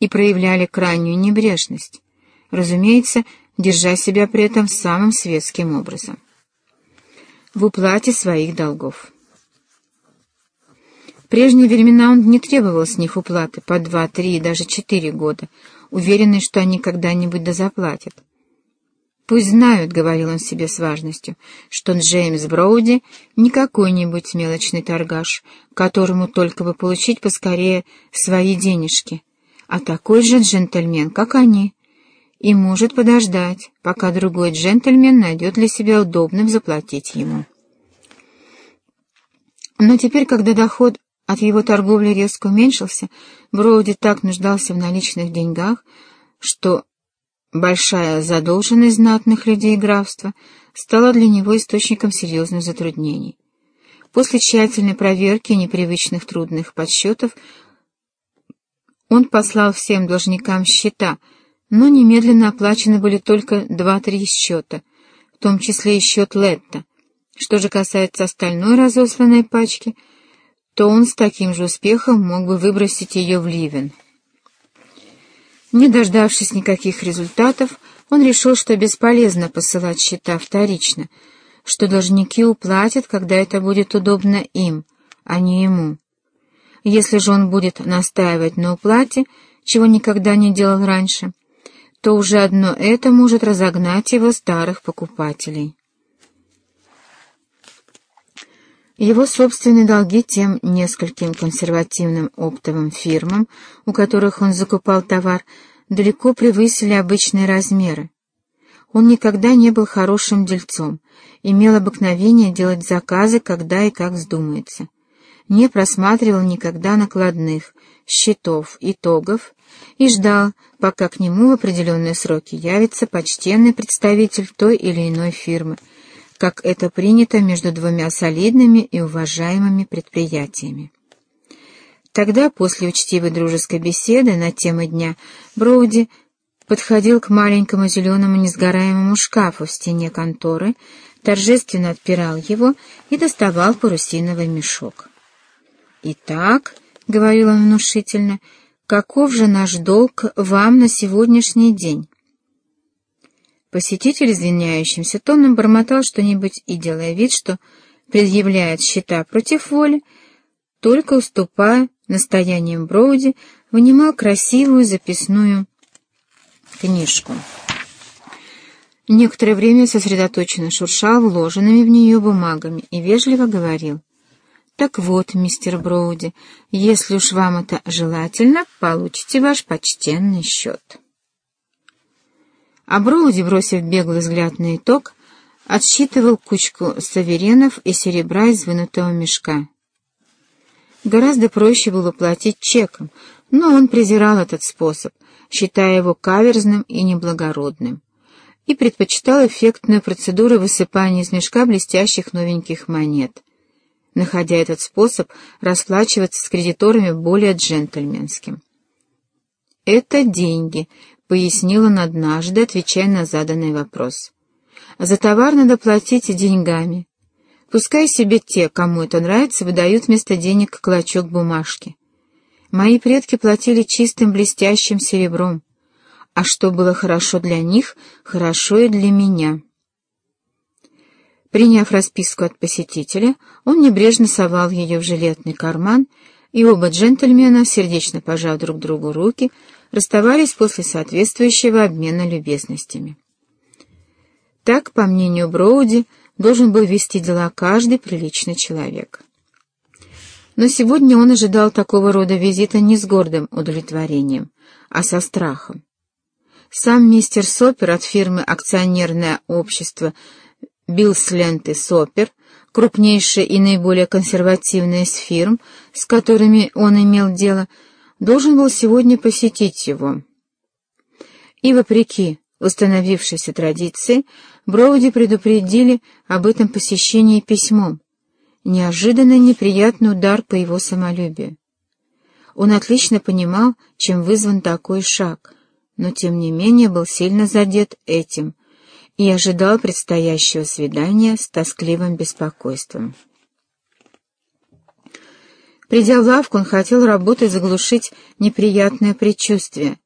и проявляли крайнюю небрежность, разумеется, держа себя при этом самым светским образом. В уплате своих долгов. В прежние времена он не требовал с них уплаты по два, три, даже четыре года, уверенный, что они когда-нибудь дозаплатят. «Пусть знают», — говорил он себе с важностью, — «что Джеймс Броуди не какой-нибудь мелочный торгаш, которому только бы получить поскорее свои денежки, а такой же джентльмен, как они, и может подождать, пока другой джентльмен найдет для себя удобным заплатить ему». Но теперь, когда доход от его торговли резко уменьшился, Броуди так нуждался в наличных деньгах, что большая задолженность знатных людей графства стала для него источником серьезных затруднений. После тщательной проверки непривычных трудных подсчетов он послал всем должникам счета, но немедленно оплачены были только два-три счета, в том числе и счет Летта. Что же касается остальной разосланной пачки — то он с таким же успехом мог бы выбросить ее в ливен. Не дождавшись никаких результатов, он решил, что бесполезно посылать счета вторично, что должники уплатят, когда это будет удобно им, а не ему. Если же он будет настаивать на уплате, чего никогда не делал раньше, то уже одно это может разогнать его старых покупателей. Его собственные долги тем нескольким консервативным оптовым фирмам, у которых он закупал товар, далеко превысили обычные размеры. Он никогда не был хорошим дельцом, имел обыкновение делать заказы, когда и как вздумается. Не просматривал никогда накладных, счетов, итогов и ждал, пока к нему в определенные сроки явится почтенный представитель той или иной фирмы — как это принято между двумя солидными и уважаемыми предприятиями. Тогда, после учтивой дружеской беседы на тему дня, Броуди подходил к маленькому зеленому несгораемому шкафу в стене конторы, торжественно отпирал его и доставал парусиновый мешок. «Итак», — говорил он внушительно, — «каков же наш долг вам на сегодняшний день?» Посетитель извиняющимся тоном бормотал что-нибудь и, делая вид, что предъявляет счета против воли, только уступая настоянием Броуди, вынимал красивую записную книжку. Некоторое время сосредоточенно шуршал вложенными в нее бумагами и вежливо говорил. «Так вот, мистер Броуди, если уж вам это желательно, получите ваш почтенный счет». А Броуди, бросив беглый взгляд на итог, отсчитывал кучку саверенов и серебра из вынутого мешка. Гораздо проще было платить чеком, но он презирал этот способ, считая его каверзным и неблагородным, и предпочитал эффектную процедуру высыпания из мешка блестящих новеньких монет, находя этот способ расплачиваться с кредиторами более джентльменским. «Это деньги», — пояснила он однажды, отвечая на заданный вопрос. «За товар надо платить деньгами. Пускай себе те, кому это нравится, выдают вместо денег клочок бумажки. Мои предки платили чистым блестящим серебром, а что было хорошо для них, хорошо и для меня». Приняв расписку от посетителя, он небрежно совал ее в жилетный карман, и оба джентльмена, сердечно пожав друг другу руки, расставались после соответствующего обмена любезностями. Так, по мнению Броуди, должен был вести дела каждый приличный человек. Но сегодня он ожидал такого рода визита не с гордым удовлетворением, а со страхом. Сам мистер Сопер от фирмы «Акционерное общество» Биллсленд и Сопер, крупнейшая и наиболее консервативная из фирм, с которыми он имел дело, должен был сегодня посетить его. И, вопреки установившейся традиции, Броуди предупредили об этом посещении письмом. Неожиданный неприятный удар по его самолюбию. Он отлично понимал, чем вызван такой шаг, но тем не менее был сильно задет этим и ожидал предстоящего свидания с тоскливым беспокойством. Придя в лавку, он хотел работой заглушить неприятное предчувствие,